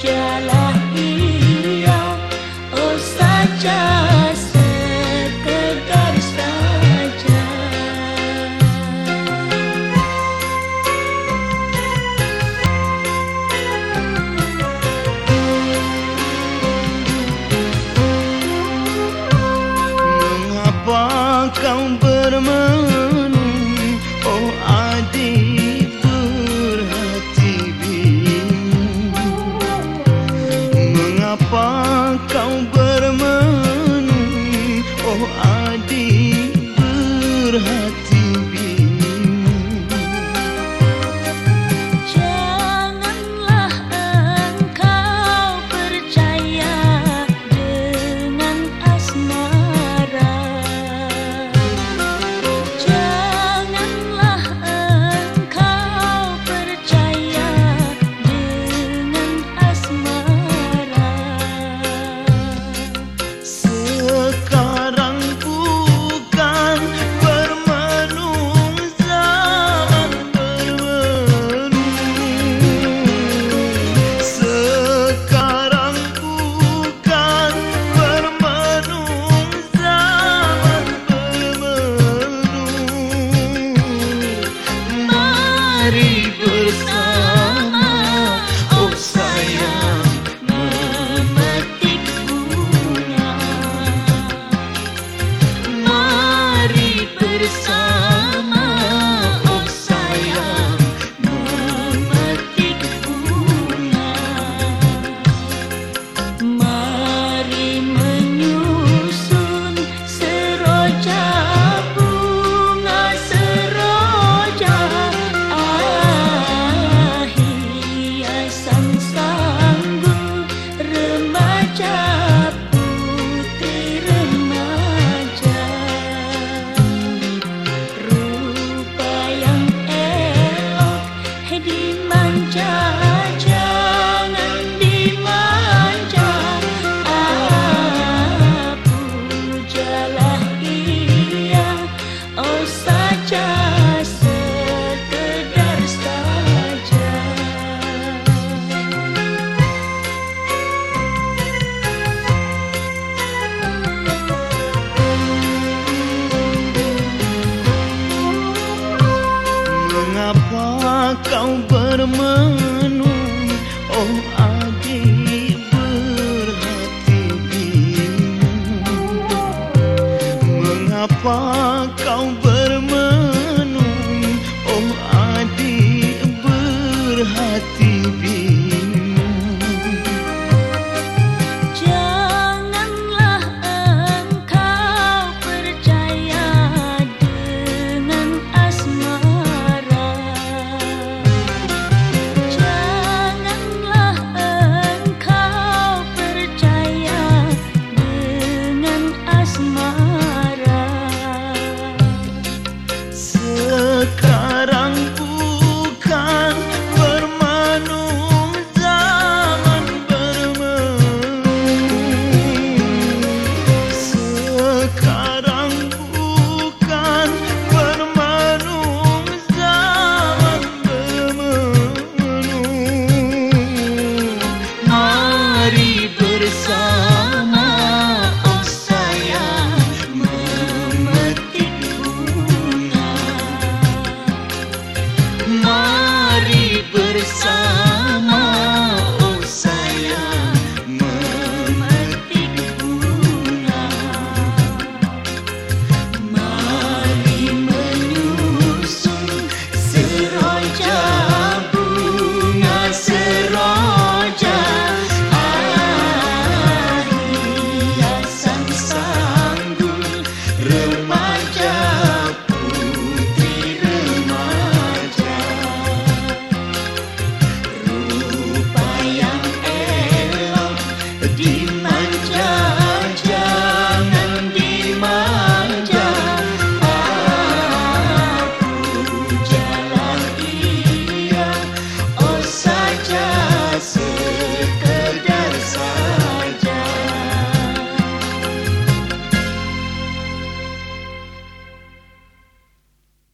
sajalah ia Oh saja sekedar saja Mengapa kau bermain kau sun my job.